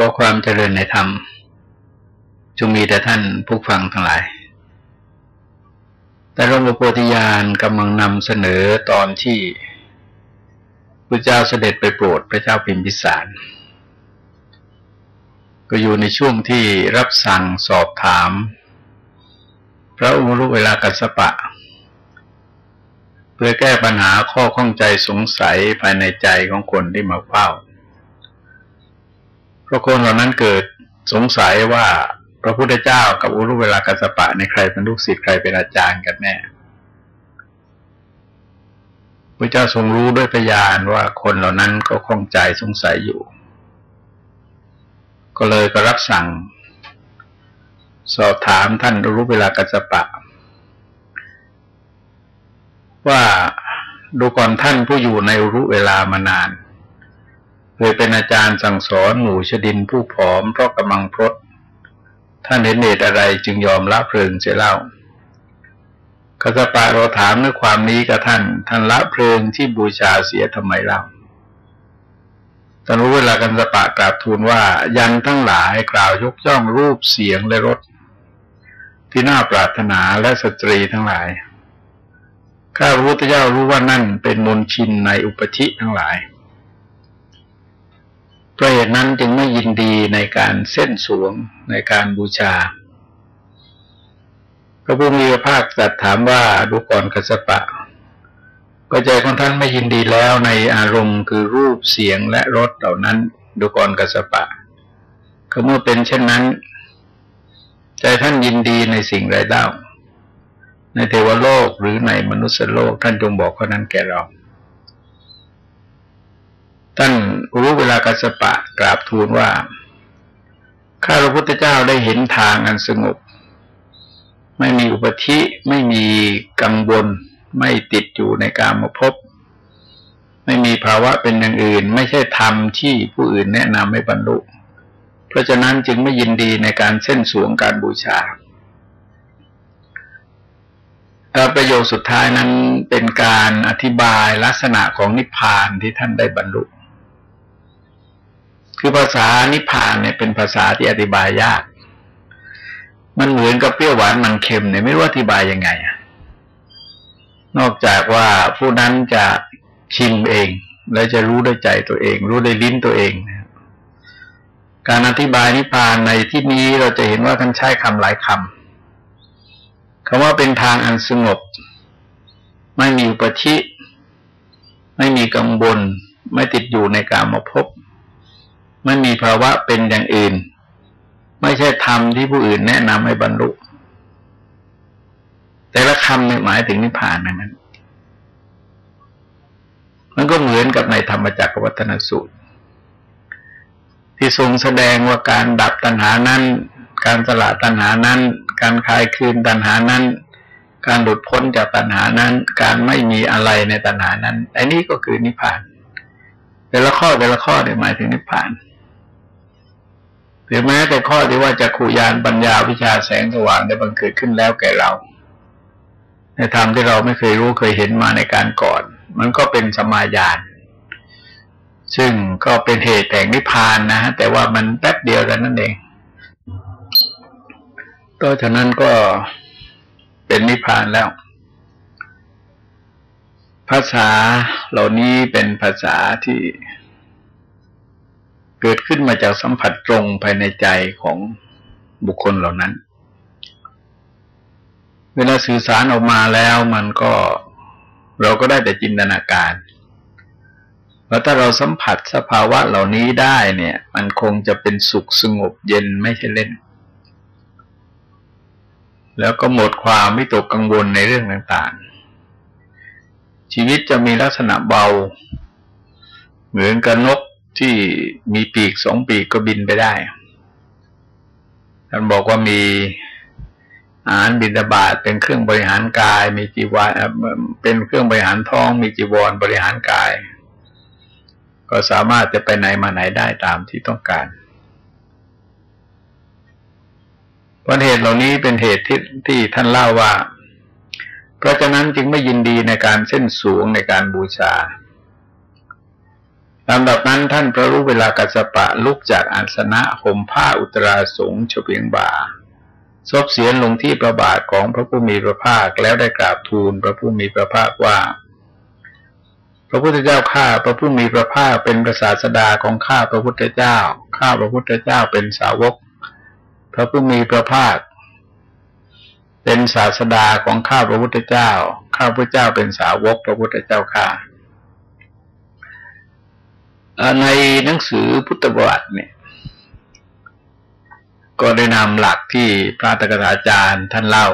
ขอความเจริญในธรรม จงมีแต่ท่านผู้ฟังทั้งหลาย แต่หลวงปู่โพธิญาณกำลังนำเสนอตอนที่พระเจ้าเสด็จไปโปรดพระเจ้าพิมพิสาร ก็อยู่ในช่วงที่รับสั่งสอบถาม พระอุรุเวลากัสปะ เพื่อแก้ปัญหาข้อข้องใจสงสัยภายในใจของคนที่มาเฝ้า เพราะคนเหล่านั้นเกิดสงสัยว่าพระพุทธเจ้ากับอุรุเวลากัสปะในใครเป็นลูกศิษย์ใครเป็นอาจารย์กันแน่พระเจ้าทรงรู้ด้วยพยานว่าคนเหล่านั้นก็คล่องใจสงสัยอยู่ ก็เลยก็รับสั่ง สอบถามท่านอุรุเวลากัสปะ ว่าดูก่อนท่านผู้อยู่ในอุรุเวลามานาน เคยเป็นอาจารย์สั่งสอนหมู่ชดินผู้ผอมเพราะกำลังพรตท่านเห็นเหตุอะไรจึงยอมละเพลิงเสียเล่ากัสปะเราถามด้วยความนี้กับท่าน ท่านละเพลิงที่บูชาเสียทำไมเล่าตอนรู้เวลากันสปะกราบทูลว่ายันทั้งหลายกล่าวยกย่องรูปเสียงและรสที่น่าปรารถนาและสตรีทั้งหลาย ข้าพระพุทธเจ้ารู้ว่านั่นเป็นมนชินในอุปธิทั้งหลาย เพราะเหตุนั้นจึงไม่ยินดีในการเส้นสวงในการบูชา พระผู้มีพระภาคตรัสถามว่าดูก่อนกัสปะ ก็ใจของท่านไม่ยินดีแล้วในอารมณ์คือรูปเสียงและรสเหล่านั้นดูก่อนกัสปะก็เมื่อเป็นเช่นนั้น ใจท่านยินดีในสิ่งไรเล่าในเทวโลกหรือในมนุษยโลกท่านจงบอกข้อนั้นแก่เรา ท่านรู้เวลากัสปะกราบทูลว่าข้าพระพุทธเจ้าได้เห็นทางอันสงบ ไม่มีอุปธิไม่มีกังวลไม่ติดอยู่ในการมาพบ ไม่มีภาวะเป็นอย่างอื่น ไม่ใช่ธรรมที่ผู้อื่นแนะนำให้บรรลุ เพราะฉะนั้นจึงไม่ยินดีในการเส้นสวงการบูชาประโยคสุดท้ายนั้นเป็นการอธิบายลักษณะของนิพพานที่ท่านได้บรรลุ คือภาษานิพานเนี่ยเป็นภาษาที่อธิบายยาก มันเหมือนกับเปรี้ยวหวานมันเค็มเนี่ยไม่รู้อธิบายยังไงนอกจากว่าผู้นั้นจะชิมเอง และจะรู้ด้วยใจตัวเอง รู้ด้วยลิ้นตัวเองการอธิบายนิพพานในที่นี้เราจะเห็นว่าท่านใช้คำหลายคำคำว่าเป็นทางอันสงบ ไม่มีอุปธิ ไม่มีกังวลไม่ติดอยู่ในการมาพบ ไม่มีภาวะเป็นอย่างอื่น ไม่ใช่ธรรมที่ผู้อื่นแนะนำให้บรรลุ แต่ละคำเนี่ยหมายถึงนิพพานนั้น มันก็เหมือนกับในธรรมจักรวัฒนสูตร ที่ทรงแสดงว่าการดับตัณหานั้น การสละตัณหานั้น การคลายคืนตัณหานั้น การหลุดพ้นจากตัณหานั้น การไม่มีอะไรในตัณหานั้นไอ้นี่ก็คือนิพพานแต่ละข้อแต่ละข้อเนี่ยหมายถึงนิพพาน หรือแม้แต่ข้อที่ว่าจะขูยานปัญญาวิชาแสงสว่างได้บังเกิดขึ้นแล้วแก่เรา ในธรรมที่เราไม่เคยรู้เคยเห็นมาในการก่อน มันก็เป็นสมาญาณซึ่งก็เป็นเหตุแห่งนิพพานนะฮะแต่ว่ามันแป๊บเดียวแต่นั่นเองก็ฉะนั้นก็เป็นนิพพานแล้ว ภาษาเหล่านี้เป็นภาษาที่ เกิดขึ้นมาจากสัมผัสตรงภายในใจของบุคคลเหล่านั้น เวลาสื่อสารออกมาแล้วมันก็เราก็ได้แต่จินตนาการว่าถ้าเราสัมผัสสภาวะเหล่านี้ได้เนี่ย มันคงจะเป็นสุขสงบเย็นไม่ใช่เล่น แล้วก็หมดความไม่ตกกังวลในเรื่องต่างๆ ชีวิตจะมีลักษณะเบา เหมือนกับนก ที่มีปีกสองปีกก็บินไปได้ท่านบอกว่ามีอาหารบินบาตเป็นเครื่องบริหารกาย มีจีวรเป็นเครื่องบริหารท้อง มีจีวรบริหารกาย ก็สามารถจะไปไหนมาไหนได้ตามที่ต้องการเพราะเหตุเหล่านี้เป็นเหตุที่ที่ท่านเล่าว่า เพราะฉะนั้นจึงไม่ยินดีในการเส้นสูงในการบูชา ลำดับนั้นท่านพระรู้เวลากัสปะลุกจากอาสนะห่มผ้าอุตราสงเฉวียงบ่าซบเสียนลงที่ประบาทของพระผู้มีพระภาคแล้วได้กราบทูลพระผู้มีพระภาคว่า พระพุทธเจ้าข้าพระผู้มีพระภาคเป็นประสาสดาของข้าพระพุทธเจ้า ข้าพระพุทธเจ้าเป็นสาวก พระผู้มีพระภาค เป็นศาสดาของข้าพระพุทธเจ้า ข้าพระเจ้าเป็นสาวก พระพุทธเจ้าข้า ในหนังสือพุทธประวัติเนี่ย ก็ได้นำหลักที่พระตกถาจารย์ท่านเล่า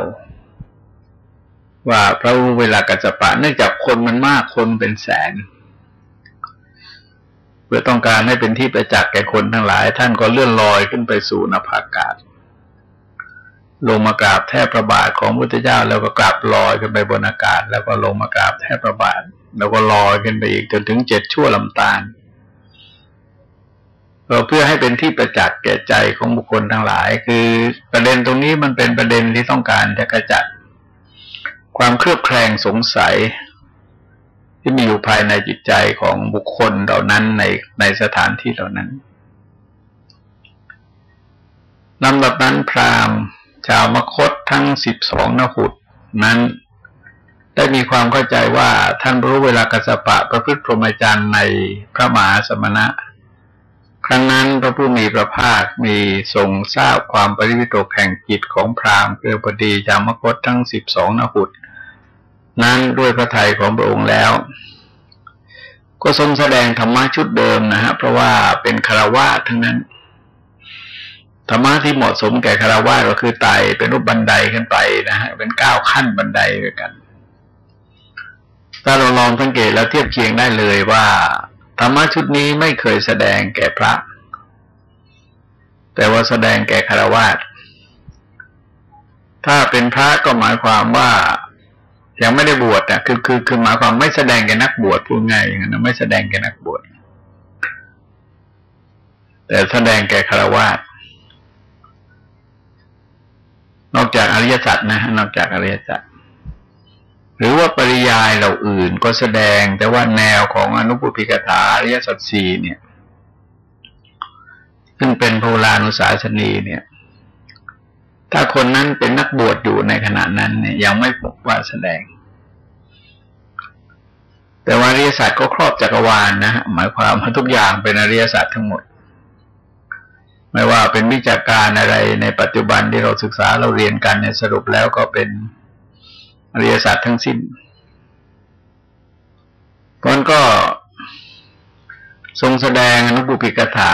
ว่าพระเวลากัจจปะเนื่องจากคนมันมากคนเป็นแสน เพื่อต้องการให้เป็นที่ประจักษ์แก่คนทั้งหลาย ท่านก็เลื่อนลอยขึ้นไปสู่นภาอากาศ ลงมากราบแทบประบาทของพุทธเจ้าแล้วก็กราบลอยขึ้นไปบนอากาศ แล้วก็ลงมากราบแทบประบาทแล้วก็ลอยขึ้นไปอีกจนถึงเจ็ดชั่วลำตาล เพื่อให้เป็นที่ประจักษ์แก่ใจของบุคคลทั้งหลาย คือประเด็นตรงนี้มันเป็นประเด็นที่ต้องการจะกระจัด ความเครือบแคลงสงสัย ที่มีอยู่ภายในจิตใจของบุคคลเหล่านั้นในในสถานที่เหล่านั้นลำดับนั้นพราหมณ์ ชาวมคตทั้งสิบสองนหุดนั้น ได้มีความเข้าใจว่าท่านรู้เวลากัสปะประพฤติพรหมจรรย์ในพระมหาสมณะ ครั้งนั้นพระผู้มีพระภาคมีทรงทราบความปริวิตกแห่งจิตของพราหมณ์เคือพอดีจามคตทั้งสิบสองนหุดนั้นด้วยพระทัยของพระองค์แล้ว ก็ทรงแสดงธรรมะชุดเดิมนะฮะเพราะว่าเป็นคารวะทั้งนั้นธรรมะที่เหมาะสมแก่คารวะก็คือไต่เป็นรูปบันไดขึ้นไปนะฮะเป็นก้าวขั้นบันไดด้วยกัน ถ้าเราลองสังเกตแล้วเทียบเคียงได้เลยว่า ธรรมะชุดนี้ไม่เคยแสดงแก่พระ แต่ว่าแสดงแก่คารวะถ้าเป็นพระก็หมายความว่ายังไม่ได้บวชอะคือคือคือหมายความไม่แสดงแก่นักบวชพูดง่ายอย่างนั้นไม่แสดงแก่นักบวชแต่แสดงแก่คารวะนอกจากอริยสัจนะนอกจากอริยสัจ รือว่าปริยายเราอื่นก็แสดงแต่ว่าแนวของอนุปุพิกถาอริยสัจสี่เนี่ย ซึ่งเป็นโพลานุสาสนีเนี่ย ถ้าคนนั้นเป็นนักบวชอยู่ในขณะนั้นเนี่ยยังไม่พบว่าแสดง แต่ว่าอริยสัจก็ครอบจักรวาลนนะฮะหมายความว่าทุกอย่างเป็นอริยสัจทั้งหมด ไม่ว่าเป็นวิจารการอะไรในปัจจุบันที่เราศึกษาเราเรียนกันเนี่ยสรุปแล้วก็เป็น อริยสัจทั้งสิ้นมันก็ทรงแสดงอนุบุพิกถา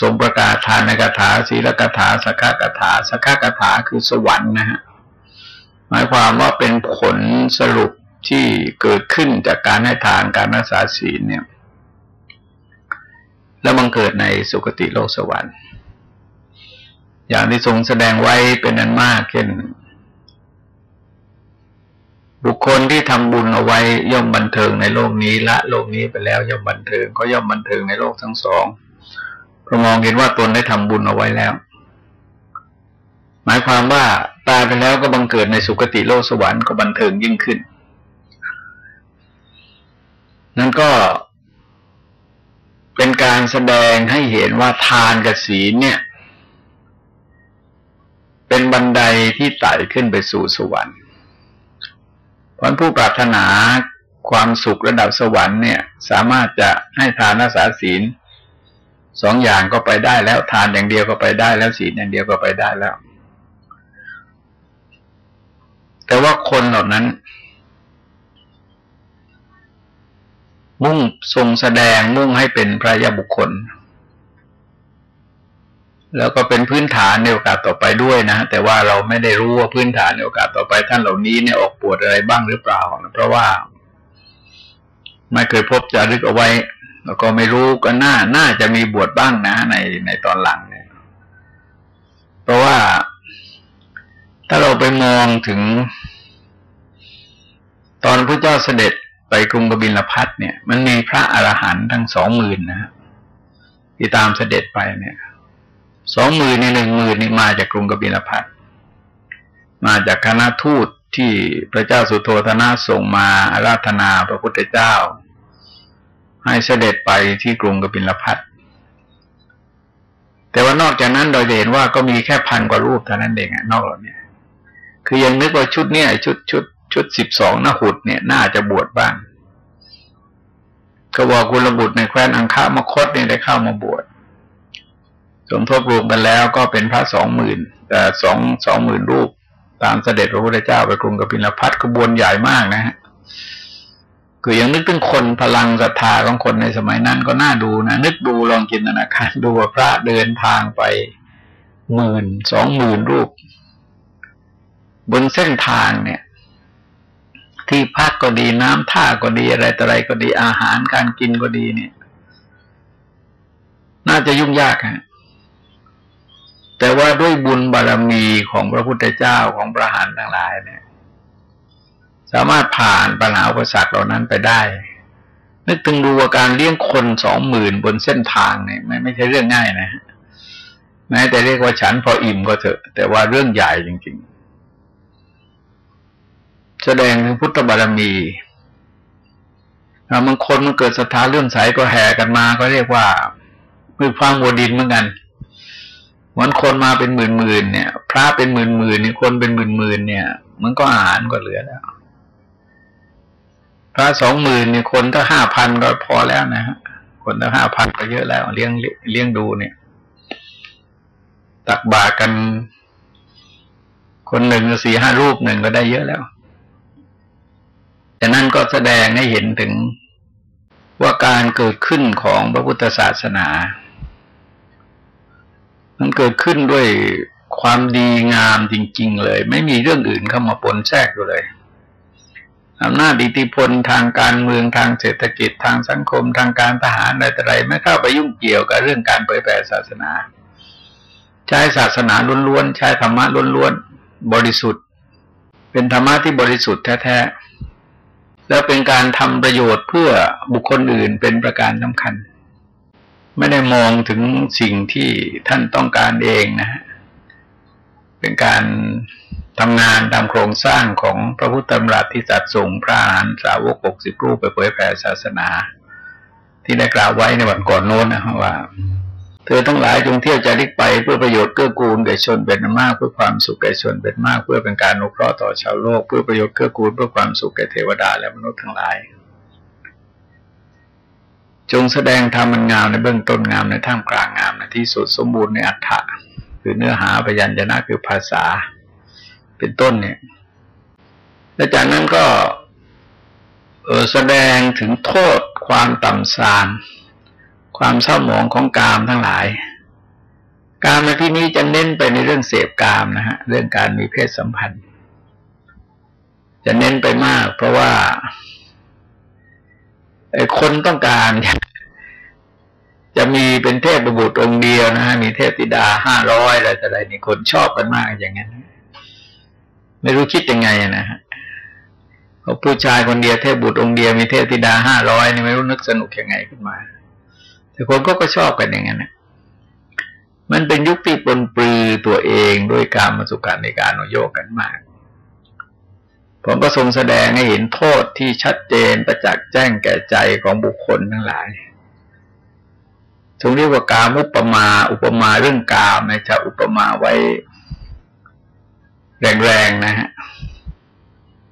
ทรงประกาศทานในกถาศีลกถาสักกถาสักกถาคือสวรรค์นะฮะหมายความว่าเป็นผลสรุปที่เกิดขึ้นจากการให้ทานการรักษาศีลเนี่ย แล้วบังเกิดในสุคติโลกสวรรค์ อย่างที่ทรงแสดงไว้เป็นนั้นมากเช่น บุคคลที่ทำบุญเอาไว้ย่อมบันเทิงในโลกนี้ละโลกนี้ไปแล้วย่อมบันเทิงก็ย่อมบันเทิงในโลกทั้งสองเพราะมองเห็นว่าตนได้ทำบุญเอาไว้แล้ว หมายความว่าตายไปแล้วก็บังเกิดในสุคติโลกสวรรค์ก็บันเทิงยิ่งขึ้น นั่นก็เป็นการแสดงให้เห็นว่าทานกับศีลเนี่ย เป็นบันไดที่ไต่ขึ้นไปสู่สวรรค์ พราะผู้ปรารถนาความสุขระดับสวรรค์เนี่ย สามารถจะให้ทานรักษาศีลสองอย่างก็ไปได้แล้วทานอย่างเดียวก็ไปได้แล้วศีลอย่างเดียวก็ไปได้แล้ว แต่ว่าคนเหล่านั้น มุ่งทรงแสดงมุ่งให้เป็นพระยาบุคคล แล้วก็เป็นพื้นฐานในโอกาสต่อไปด้วยนะ แต่ว่าเราไม่ได้รู้ว่าพื้นฐานในโอกาสต่อไปท่านเหล่านี้เนี่ยออกปวดอะไรบ้างหรือเปล่านะเพราะว่า ไม่เคยพบจารึกเอาไว้ แล้วก็ไม่รู้ก็น่าน่าจะมีบวชบ้างนะ ในในตอนหลังเนี่ย เพราะว่าถ้าเราไปมองถึง ตอนพระเจ้าเสด็จไปกรุงกบิลพัทเนี่ย มันมีพระอรหันต์ทั้งสองหมื่นนะที่ตามเสด็จไปเนี่ย สองหมื่นในหนึ่งหมื่นนี่มาจากกรุงกบิลพัทมาจากคณะทูตที่พระเจ้าสุโธธนะส่งมาราธนาพระพุทธเจ้า ให้เสด็จไปที่กรุงกบิลพัทแต่ว่านอกจากนั้นเราจะเห็นว่าก็มีแค่พันกว่ารูปเท่านั้นเองอะนอกเหล่านี้คือยังนึกว่าชุดเนี้ยชุดชุด ชุดสิบสองนหุดเนี่ย น่าจะบวชบ้างก็บอกกุลบุตรในแคว้นอังคามคตเนี่ยได้เข้ามาบวช สมทบรวมกันแล้วก็เป็นพระสองหมื่นแต่สองสองหมื่นรูป ตามเสด็จพระพุทธเจ้าไปกรุงกบิลพัทขบวนใหญ่มากนะฮะคือยังนึกถึงคนพลังศรัทธาของคนในสมัยนั้นก็น่าดูนะนึกดูลองจินตนาการดูว่าพระเดินทางไปหมื่นสองหมื่นรูป บนเส้นทางเนี่ย ที่พักก็ดีน้ำท่าก็ดีอะไรต่ออะไรก็ดีอาหารการกินก็ดีเนี่ย น่าจะยุ่งยากฮะ แต่ว่าด้วยบุญบารรมีของพระพุทธเจ้าของพระหันทั้งหลายเนี่ย สามารถผ่านปัญหาอุปสรรคเหล่านั้นไปได้นึกถึงดูว่าการเลี้ยงคนสองหมื่นบนเส้นทางเนี่ยไม่ไม่ใช่เรื่องง่ายนะแม้แต่เรียกว่าฉันพออิ่มก็เถอะ แต่ว่าเรื่องใหญ่จริงๆ แสดงถึงพุทธบารมีบางคนมันเกิดศรัทธาเรื่องใสก็แห่กันมา ก็เรียกว่ามือฟังวัวดินเหมือนกัน มือนคนมาเป็นหมื่นๆเนี่ย พระเป็นหมื่นๆเนี่ยคนเป็นหมื่นๆเนี่ย มันก็อาหารก็เหลือแล้ว พระสองหมื่นเนี่ยคนถ้าห้าพันก็พอแล้วนะฮะคนถ้าห้าพันก็เยอะแล้ว เลี้ยงเลี้ยงดูเนี่ย ตักบากัน คนหนึ่งสี่ห้ารูปหนึ่งก็ได้เยอะแล้วแต่นั่นก็แสดงให้เห็นถึงว่าการเกิดขึ้นของพระพุทธศาสนา มันเกิดขึ้นด้วยความดีงามจริง ๆ เลย ไม่มีเรื่องอื่นเข้ามาปนแทรกอยู่เลยอำนาจอิทธิพลทางการเมืองทางเศรษฐกิจทางสังคมทางการทหารอะไรต่ออะไรไม่เข้าไปยุ่งเกี่ยวกับเรื่องการเผยแผ่ศาสนา ใช้ศาสนาล้วนๆใช้ธรรมะล้วนๆบริสุทธิ์ เป็นธรรมะที่บริสุทธิ์แท้ๆแล้วเป็นการทำประโยชน์เพื่อบุคคลอื่นเป็นประการสำคัญ ไม่ได้มองถึงสิ่งที่ท่านต้องการเองนะ เป็นการทำงานตามโครงสร้างของพระพุทธธรรมรัตที่จัดส่งพระอรหันสาวกหกสิบรูปไปเผยแผ่ศาสนา ที่ได้กล่าวไว้ในวันก่อนโน้นนะว่า เธอทั้งหลายจงเที่ยวจาริกไปเพื่อประโยชน์เกื้อกูลแก่ชนเป็นมากเพื่อความสุขแก่ชนเป็นมาก เพื่อเป็นการนุเคราะห์ต่อชาวโลก เพื่อประโยชน์เกื้อกูลเพื่อความสุขแก่เทวดาและมนุษย์ทั้งหลาย จงแสดงธรรมันงามในเบื้องต้นงามในท่ามกลางงามในที่สุดสมบูรณ์ในอัฏฐะคือเนื้อหาพยัญชนะคือภาษา เป็นต้นเนี่ย และจากนั้นก็แสดงถึงโทษความต่ำทราม ความเศร้าหมองของกามทั้งหลาย การในที่นี้จะเน้นไปในเรื่องเสพกามนะฮะเรื่องการมีเพศสัมพันธ์ จะเน้นไปมาก เพราะว่า คนต้องการ จะมีเป็นเทพบุตรองค์เดียวนะฮะมีเทพธิดาห้าร้อยอะไรแต่ไรนี่คนชอบกันมากอย่างนั้นไม่รู้คิดยังไงนะฮะเขาผู้ชายคนเดียวเทพบุตรองค์เดียวมีเทพธิดาห้าร้อยนี่ไม่รู้นึกสนุกยังไงขึ้นมา แต่คนก็ก็ชอบกันอย่างนั้นนะมันเป็นยุคที่ปนปลือตัวเองด้วยการมาสุการในการโยกกันมาก ผมก็ทรงแสดงให้เห็นโทษที่ชัดเจนประจักษ์แจ้งแก่ใจของบุคคลทั้งหลายทรงเรียกว่ากามุปมา อุปมาเรื่องกามนะจะอุปมาไว้ แรงๆนะฮะ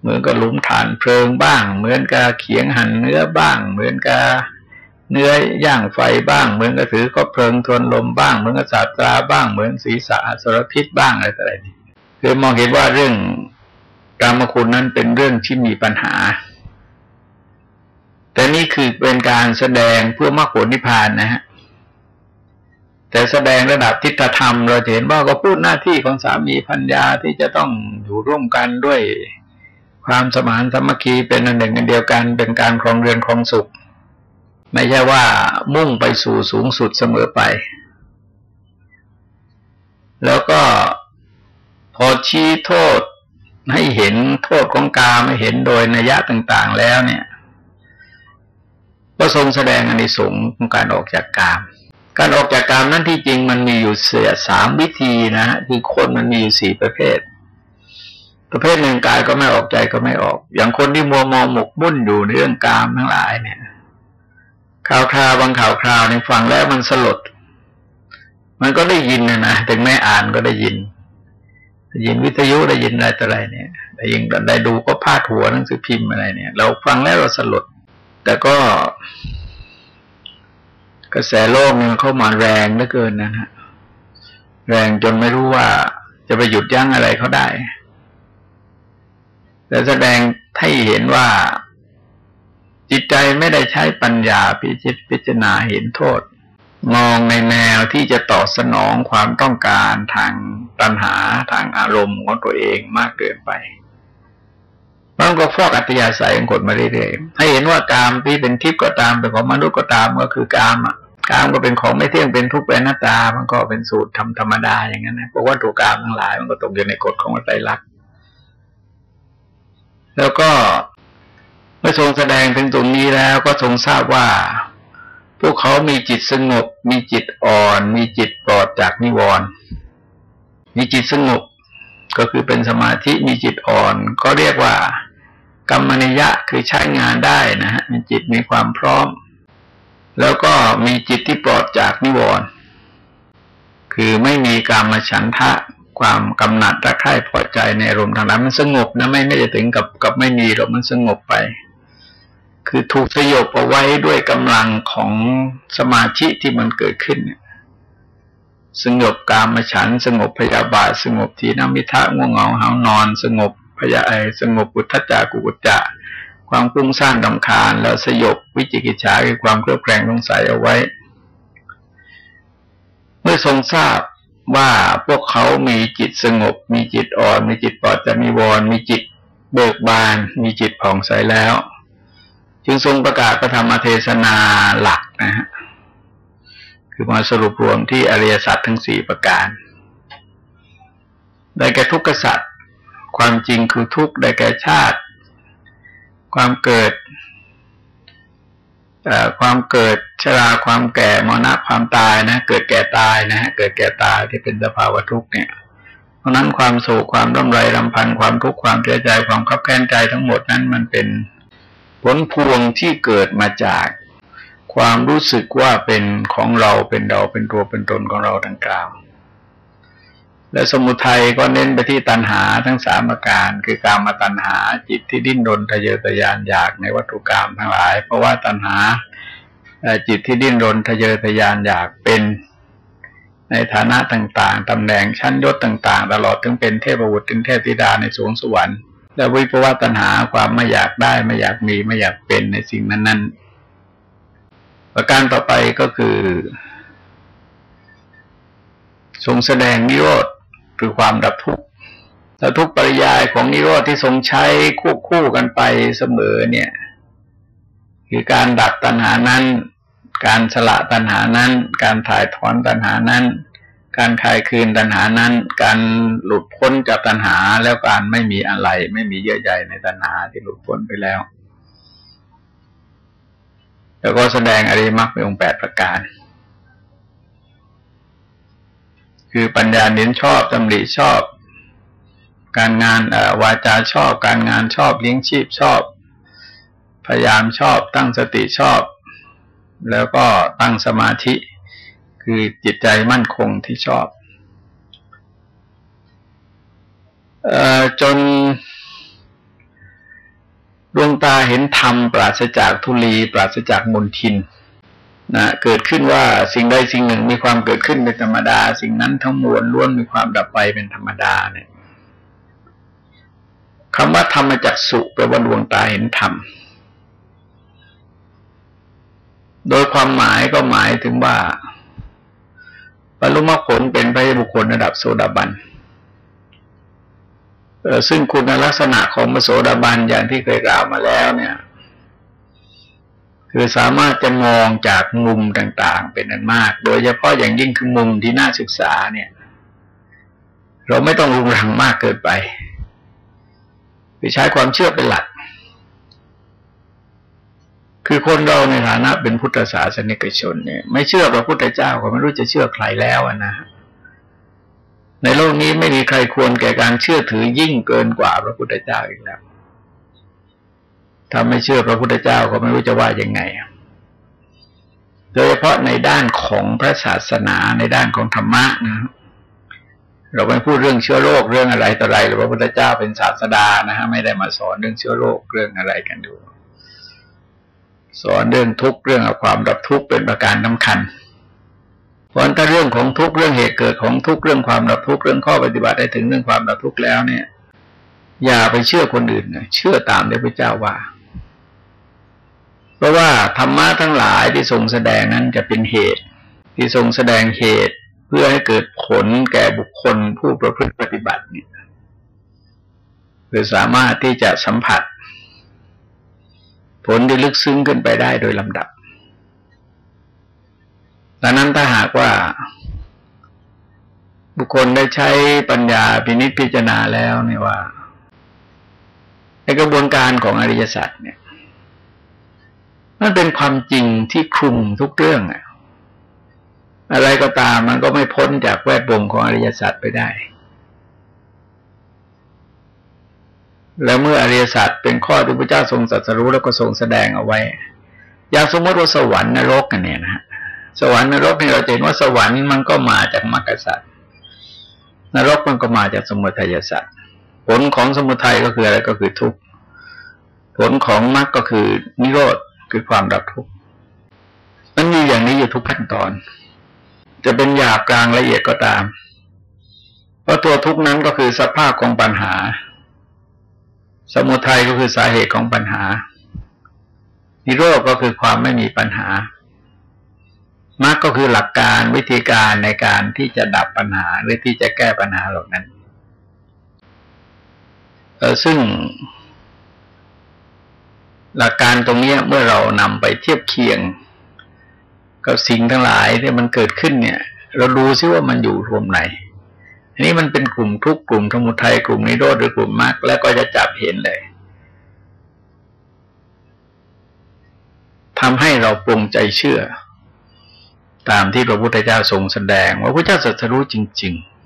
เหมือนกับลุมฐานเพลิงบ้าง เหมือนกับเขียงหั่นเนื้อบ้าง เหมือนกับเนื้อย่างไฟบ้าง เหมือนกับถือก็เพลิงทวนลมบ้าง เหมือนกับสาตราบ้าง เหมือนศีรษะสารพิษบ้างอะไรต่ออะไรนี่คือมองเห็นว่าเรื่อง กรรมคุณนั้นเป็นเรื่องที่มีปัญหา แต่นี่คือเป็นการแสดงเพื่อมรรคผลนิพพานนะฮะแต่แสดงระดับทิฏฐธรรม เราเห็นว่าก็พูดหน้าที่ของสามีพัญญาที่จะต้องอยู่ร่วมกันด้วยความสมานสมัคคีเป็นอันหนึ่งอันเดียวกันเป็นการครองเรือนครองสุข ไม่ใช่ว่ามุ่งไปสู่สูงสุดเสมอไป แล้วก็พอชี้โทษ ให้เห็นโทษของกาไม่เห็นโดยนัยยะต่างๆแล้วเนี่ยก็ทรงแสดงอนิสงส์ของการออกจากกาม การออกจากกามนั้นที่จริงมันมีอยู่เสียสามวิธีนะคือคนมันมีอยู่สี่ประเภท ประเภทหนึ่งกายก็ไม่ออกใจก็ไม่ออก อย่างคนที่มัวมองหมกมุ่นอยู่ในเรื่องกามทั้งหลายเนี่ยข่าวคราวบางข่าวคราวในฟังแล้วมันสลด มันก็ได้ยินนะนะถึงไม่อ่านก็ได้ยิน ได้ยินวิทยุได้ยินอะไรต่ออะไรเนี่ยได้ยินได้ดูก็พาดหัวหนังสือพิมพ์อะไรเนี่ย เราฟังแล้วเราสลด แต่ก็กระแสโลกมันเข้ามาแรงเหลือเกินนะฮะแรงจนไม่รู้ว่าจะไปหยุดยั้งอะไรเขาได้ แต่แสดงให้เห็นว่าจิตใจไม่ได้ใช้ปัญญาพิจิตพิจารณาเห็นโทษ มองในแนวที่จะตอบสนองความต้องการทางตัณหาทางอารมณ์ของตัวเองมากเกินไปมันก็ฟอกอัตยาศัยของคนมาเรื่อยๆ ให้เห็นว่ากามที่เป็นทิพย์ก็ตามเป็นของมนุษย์ก็ตามก็คือกามอะกามก็เป็นของไม่เที่ยงเป็นทุกข์เป็นหน้าตา มันก็เป็นสูตรทำธรรมดาอย่างนั้นนะเพราะว่าตัวกามทั้งหลายมันก็ตกอยู่ในกฎของไตรลักษณ์แล้วก็เมื่อทรงแสดงถึงตรงนี้แล้วก็ทรงทราบว่า พวกเขามีจิตสงบ มีจิตอ่อน มีจิตปลอดจากนิวรณ์มีจิตสงบก็คือเป็นสมาธิมีจิตอ่อน ก็เรียกว่ากรรมนิยะคือใช้งานได้นะฮะมีจิตมีความพร้อม แล้วก็มีจิตที่ปลอดจากนิวรณ์คือไม่มีกรรมฉันทะความกำหนัดระค่ายพอใจในอารมณ์ทางนั้นมันสงบนะไม่ไม่จะถึงกับกับไม่มีหรอกมันสงบไป คือถูกสยบเอาไว้ด้วยกำลังของสมาธิที่มันเกิดขึ้นเนี่ยสงบกามฉัน สงบพยาบาท สงบทีนามิทะง่วงเหงาหานอน สงบพยาไอสงบปุถจากุกุจจะความปุ้งซ่านดำคาญ แล้วสยบวิจิกิจฉาคือความเครือบแคลงสงสัยเอาไว้ เมื่อทรงทราบว่าพวกเขามีจิตสงบ มีจิตอ่อน มีจิตปลอดจากนิวรณ์มีจิตเบิกบาน มีจิตผ่องใสแล้ว จึงทรงประกาศประธรรมเทศนาหลักนะฮะคือมาสรุปรวมที่อริยสัจทั้งสี่ประการ ได้แก่ทุกขสัจความจริงคือทุกข์ได้แก่ชาติ ความเกิดความเกิดชราความแก่มรณะความตายนะ เกิดแก่ตายนะฮะเกิดแก่ตายที่เป็นสภาวะทุกข์เนี่ย เพราะนั้นความโศกความร่ำไรรำพันความทุกข์ความเสียใจความขับแค้นใจทั้งหมดนั้นมันเป็น ผลพวงที่เกิดมาจากความรู้สึกว่าเป็นของเราเป็นเราเป็นตัวเป็นตนของเราดังกล่าว และสมุทัยก็เน้นไปที่ตัณหาทั้งสามอาการ คือการมาตัณหาจิตที่ดิ้นรนทะเยอทะยานอยากในวัตถุกรรมทั้งหลาย เพราะว่าตัณหาจิตที่ดิ้นรนทะเยอทะยานอยากเป็นในฐานะต่างๆตำแหน่งชั้นยศต่าง ๆ ตลอดถึงเป็นเทพบุตรเป็นเทพธิดาในสวงสวรรค์ และวิปวัตัณหาความไม่อยากได้ไม่อยากมีไม่อยากเป็นในสิ่งนั้น ๆ ประการต่อไปก็คือ ทรงแสดงนิโรธคือความดับทุกข์แต่ทุกปริยายของนิโรธที่ทรงใช้ควบคู่กันไปเสมอเนี่ย คือการดับตัณหานั้น การสละตัณหานั้น การถ่ายถอนตัณหานั้น การคลายคืนตัณหานั้น การหลุดพ้นจากตัณหาแล้วการไม่มีอะไร ไม่มีเยื่อใยในตัณหาที่หลุดพ้นไปแล้ว แล้วก็แสดงอริมักเป็นองค์แปดประการ คือปัญญาเน้นชอบตำหนิชอบ การงานวาจาชอบ การงานชอบเลี้ยงชีพชอบ พยายามชอบตั้งสติชอบ แล้วก็ตั้งสมาธิ คือจิตใจมั่นคงที่ชอบอจนดวงตาเห็นธรรมปราศจากทุลี ปราศจากมนทินนะเกิดขึ้นว่าสิ่งใดสิ่งหนึ่งมีความเกิดขึ้นเป็นธรรมดา สิ่งนั้นทั้งมวลล้วนมีความดับไปเป็นธรรมดาเนี่ยคำว่าธรรมจักสุแปลว่าดวงตาเห็นธรรม โดยความหมายก็หมายถึงว่า บรรลุมรรคผลเป็นพระบุคคลระดับโสดาบันซึ่งคุณลักษณะของมโสดาบันอย่างที่เคยกล่าวมาแล้วเนี่ย คือสามารถจะมองจากมุมต่างๆ เป็นอันมาก โดยเฉพาะอย่างยิ่งคือมุมที่น่าศึกษาเนี่ย เราไม่ต้องรุงรังมากเกินไปคือใช้ความเชื่อเป็นหลัก คือคนเราในฐานะเป็นพุทธศาสนิกชนเนี่ย ไม่เชื่อพระพุทธเจ้าก็ไม่รู้จะเชื่อใครแล้วนะในโลกนี้ไม่มีใครควรแก่การเชื่อถือยิ่งเกินกว่าพระพุทธเจ้าอีกแล้วถ้าไม่เชื่อพระพุทธเจ้าก็ไม่รู้จะว่ายังไงโดยเฉพาะในด้านของพระศาสนาในด้านของธรรมะนะเราไม่พูดเรื่องเชื้อโรคเรื่องอะไรต่ออะไรหรือพระพุทธเจ้าเป็นศาสดานะฮะไม่ได้มาสอนเรื่องเชื้อโรคเรื่องอะไรกันดู สอนเรื่องทุกเรื่องความดับทุกข์เป็นประการสาคัญเพราะถ้าเรื่องของทุกเรื่องเหตุเกิดของทุกเรื่องความดับทุกเรื่องข้อปฏิบัติได้ถึงเรื่องความดับทุกข์แล้วเนี่ย อย่าไปเชื่อคนอื่นเชื่อตามที่พระเจ้าว่า เพราะว่าธรรมะทั้งหลายที่ทรงแสดงนั้นจะเป็นเหตุ ที่ทรงแสดงเหตุเพื่อให้เกิดผลแก่บุคคลผู้ประพฤติปฏิบัติเนี่ยคือสามารถที่จะสัมผัส ผลที่ลึกซึ้งขึ้นไปได้โดยลำดับดังนั้นถ้าหากว่า บุคคลได้ใช้ปัญญาพินิจพิจารณาแล้วเนี่ยว่า ในกระบวนการของอริยสัจเนี่ยมันเป็นความจริงที่คลุมทุกเรื่องอะอะไรก็ตามมันก็ไม่พ้นจากแวดวงของอริยสัจไปได้ แล้วเมื่ออริยสัจเป็นข้อที่พระเจ้าทรงสัสรู้แล้วก็ทรงแสดงเอาไว้ อย่างสมมติว่าสวรรค์นรกกันเนี่ยนะฮะสวรรค์นรกนี่เราเห็นว่าสวรรค์มันก็มาจากมรรคสัจนรกมันก็มาจากสมุทัยสัจผลของสมุทัยก็คืออะไรก็คือทุกข์ผลของมรรคก็คือนิโรธคือความดับทุกข์มันมีอย่างนี้อยู่ทุกขั้นตอน จะเป็นหยาบกลางละเอียดก็ตามเพราะตัวทุกข์นั้นก็คือสภาพของปัญหา สมุทัยก็คือสาเหตุของปัญหา นิโรธก็คือความไม่มีปัญหามรรคก็คือหลักการวิธีการในการที่จะดับปัญหาหรือที่จะแก้ปัญหาเหล่านั้นซึ่ง หลักการตรงนี้เมื่อเรานำไปเทียบเคียง กับสิ่งทั้งหลายที่มันเกิดขึ้นเนี่ย เราดูซิว่ามันอยู่รวมไหน อันนี้มันเป็นกลุ่มทุกกลุ่มธมุทัยกลุ่มนิโรธหรือกลุ่มมรรคแล้วก็จะจับเห็นเลยทำให้เราปรงใจเชื่อ ตามที่พระพุทธเจ้าทรงแสดง ว่าพระเจ้าสัจรู้จริง ๆ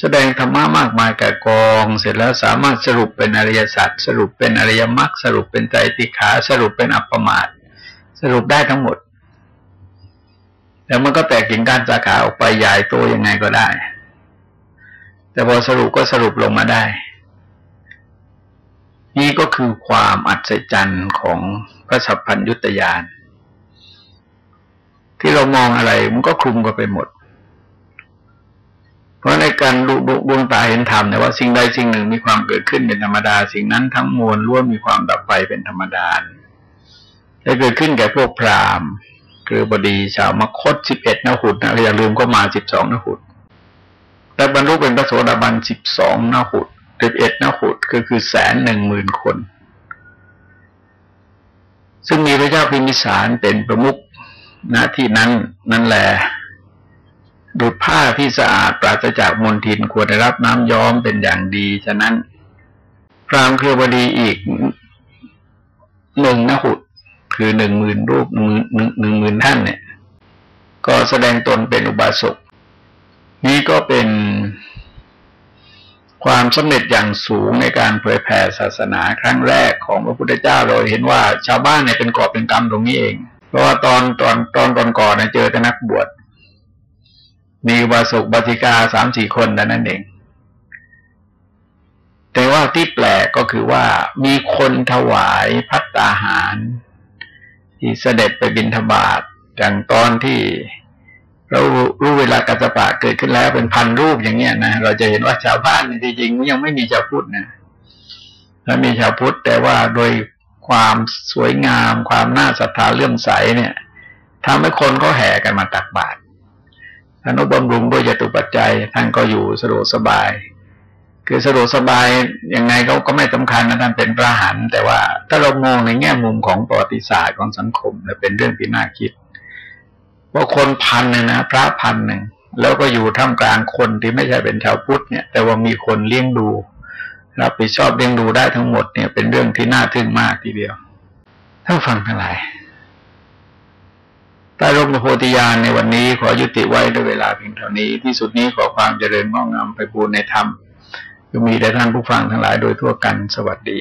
แสดงธรรมะมากมายแก่กอง เสร็จแล้วสามารถสรุปเป็นอริยสัจสรุปเป็นอริยมรรคสรุปเป็นใจติขาสรุปเป็นอัปปมาตสรุปได้ทั้งหมด แล้วมันก็แตกกิ่งก้านสาขาออกไปใหญ่โตยังไงก็ได้ แต่พอสรุปก็สรุปลงมาได้ นี่ก็คือความอัศจรรย์ของพระสัพพัญยุตยานที่เรามองอะไรมันก็คลุมกันไปหมด เพราะในการดูดวงตาเห็นธรรมเนี่ยว่าสิ่งใดสิ่งหนึ่งมีความเกิดขึ้นเป็นธรรมดา สิ่งนั้นทั้งมวลล้วนมีความดับไปเป็นธรรมดาจะเกิดขึ้นแก่พวกพราหมณ์ คือบดีชาวมคตสิบเอ็ดนหุดนะอย่าลืมก็มาสิบสองนหุด แต่บรรลุเป็นพระโสดาบันสิบสองนหุดสิบเอ็ดนหุดคือคือแสนหนึ่งหมื่นคน ซึ่งมีพระเจ้าพิมิสารเป็นประมุขณที่นั้นนั่นแหละดูดผ้าที่สะอาดปราศจากมลทินควรได้รับน้ำย้อมเป็นอย่างดี ฉะนั้น พรามเครือบดีอีกหนึ่งนหุดคือหนึ่งหมื่นรูปหนึ่งหมื่นท่านเนี่ย ก็แสดงตนเป็นอุบาสก นี่ก็เป็นความสำเร็จอย่างสูงในการเผยแผ่ศาสนาครั้งแรกของพระพุทธเจ้าเราเห็นว่าชาวบ้านเนี่ยเป็นกอบเป็นกรรมตรงนี้เอง เพราะว่าตอนตอนตอนก่อนก่อนเนี่ยเจอแต่นักบวชมีบาสกบาติกาสามสี่คนนั่นเอง แต่ว่าที่แปลกก็คือว่ามีคนถวายพัตตาหาร ที่เสด็จไปบินธบาตอย่างตอนที่ เรารู้เวลากัสปะเกิดขึ้นแล้วเป็นพันรูปอย่างเงี้ยนะเราจะเห็นว่าชาวบ้านจริงๆยังไม่มีชาวพุทธนะแล้วมีชาวพุทธแต่ว่าโดยความสวยงาม ความน่าศรัทธาเลื่อมใสเนี่ยทำให้คนก็แห่กันมาตักบาตรท่านอบรมรุงด้วยจตุปัจจัยท่านก็อยู่สะดวกสบาย คือสะดวกสบายยังไงเขาก็ไม่สำคัญนะท่านเป็นพระหันแต่ว่าถ้าเรามองในแง่มุมของประวัติศาสตร์ของสังคมเนี่ยเป็นเรื่องที่น่าคิด ว่าคนพันเนี่ยนะพระพันหนึ่งแล้วก็อยู่ท่ามกลางคนที่ไม่ใช่เป็นชาวพุทธเนี่ย แต่ว่ามีคนเลี้ยงดูรับผิดชอบเลี้ยงดูได้ทั้งหมดเนี่ย เป็นเรื่องที่น่าทึ่งมากทีเดียวท่านฟังทั้งหลายใต้ร่มโพธิญาณในวันนี้ขอยุติไว้ด้วยเวลาเพียงเท่านี้ ที่สุดนี้ขอความเจริญงอกงามไปบูรณนธรรมจะมีแด่ท่านผู้ฟังทั้งหลายโดยทั่วกันสวัสดี